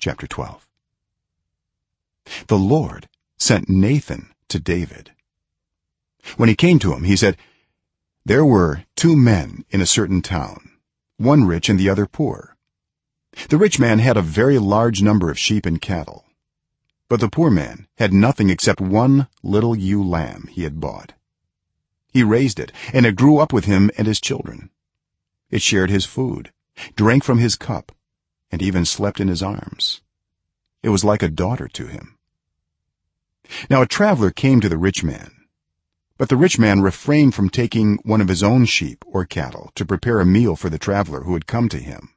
chapter 12 the lord sent nathan to david. When he came to him he said there were two men in a certain town one rich and the other poor. The rich man had a very large number of sheep and cattle but the poor man had nothing except one little ewe lamb he had bought. He raised it and it grew up with him and his children. It shared his food drank from his cup and even slept in his arms. It was like a daughter to him. Now a traveler came to the rich man but the rich man refrained from taking one of his own sheep or cattle to prepare a meal for the traveler who had come to him.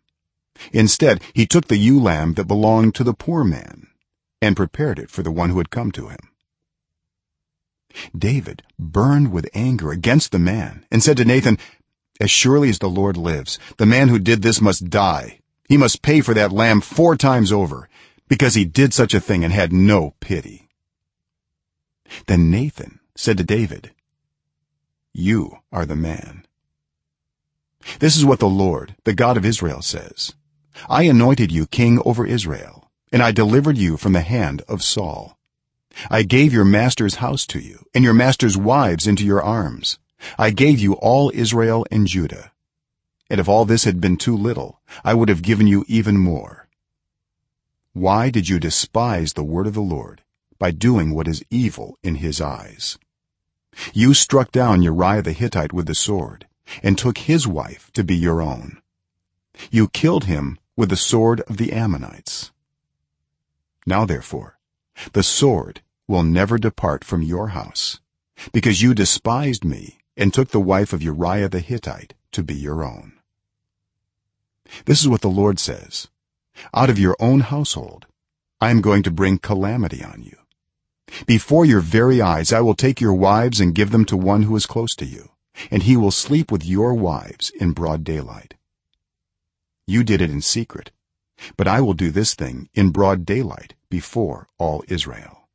Instead he took the ewe lamb that belonged to the poor man and prepared it for the one who had come to him. David burned with anger against the man and said to nathan as surely as the lord lives the man who did this must die he must pay for that lamb 4 times over because he did such a thing and had no pity. Then nathan said to david you are the man. This is what the lord the god of israel says. I anointed you king over israel and i delivered you from the hand of saul. I gave your master's house to you and your master's wives into your arms. I gave you all israel and judah and if all this had been too little i would have given you even more. Why did you despise the word of the lord by doing what is evil in his eyes? You struck down uriah the hittite with the sword and took his wife to be your own. You killed him with the sword of the ammonites. Now therefore the sword will never depart from your house because you despised me and took the wife of uriah the hittite to be your own this is what the lord says. Out of your own household i am going to bring calamity on you. Before your very eyes i will take your wives and give them to one who is close to you and he will sleep with your wives in broad daylight. You did it in secret but i will do this thing in broad daylight before all israel.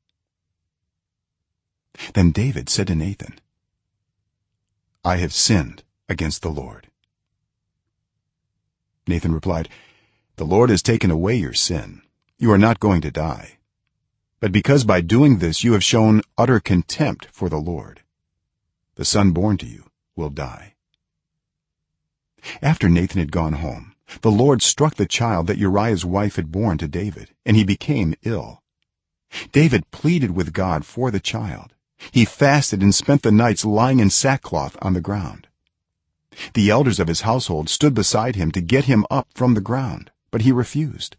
Then david said to nathan i have sinned against the lord nathan replied the lord has taken away your sin. You are not going to die. But because by doing this you have shown utter contempt for the lord the son born to you will die. After nathan had gone home the lord struck the child that uriah's wife had borne to david and he became ill. David pleaded with god for the child. He fasted and spent the nights lying in sackcloth on the ground the elders of his household stood beside him to get him up from the ground but he refused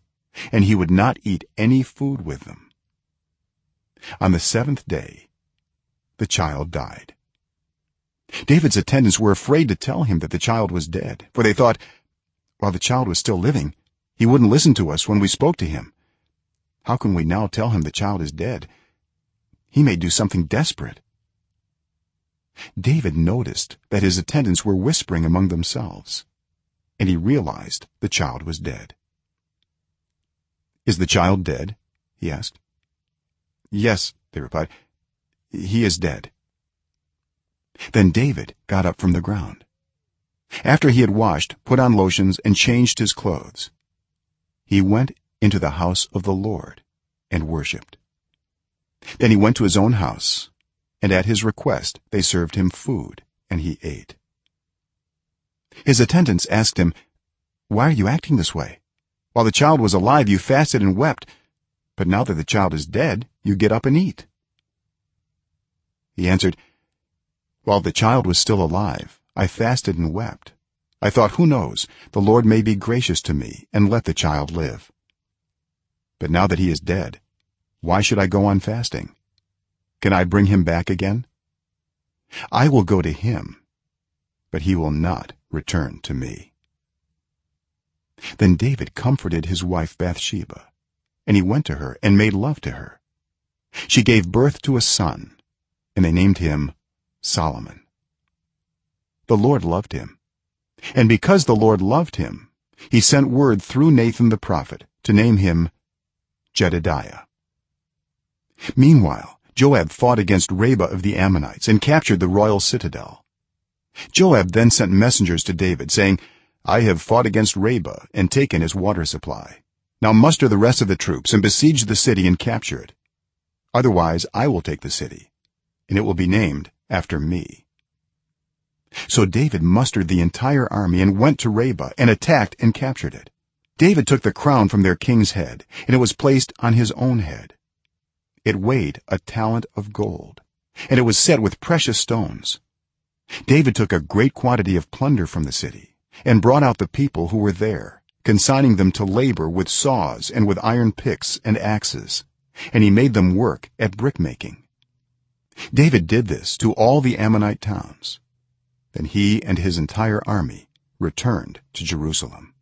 and he would not eat any food with them. On the 7th day the child died. David's attendants were afraid to tell him that the child was dead for they thought while the child was still living he wouldn't listen to us when we spoke to him. How can we now tell him the child is dead? He may do something desperate david noticed that his attendants were whispering among themselves and he realized the child was dead. Is the child dead? he asked. Yes they replied. He is dead. Then david got up from the ground. After he had washed put on lotions and changed his clothes he went into the house of the lord and worshipped. Then he went to his own house and at his request they served him food and he ate. His attendants asked him why are you acting this way? While the child was alive you fasted and wept but now that the child is dead you get up and eat. He answered while the child was still alive i fasted and wept. I thought who knows? The lord may be gracious to me and let the child live. But now that he is dead why should i go on fasting can i bring him back again? I will go to him but he will not return to me. Then david comforted his wife bathsheba and he went to her and made love to her. She gave birth to a son and they named him solomon. The lord loved him and because the lord loved him he sent word through nathan the prophet to name him jedidiah. Meanwhile joab fought against rabbah of the ammonites and captured the royal citadel. Joab then sent messengers to david saying i have fought against rabbah and taken his water supply. Now muster the rest of the troops and besiege the city and capture it. Otherwise i will take the city and it will be named after me. So david mustered the entire army and went to rabbah and attacked and captured it. David took the crown from their king's head and it was placed on his own head it weighed a talent of gold and it was set with precious stones. David took a great quantity of plunder from the city and brought out the people who were there consigning them to labor with saws and with iron picks and axes and he made them work at brickmaking. David did this to all the ammonite towns. Then he and his entire army returned to jerusalem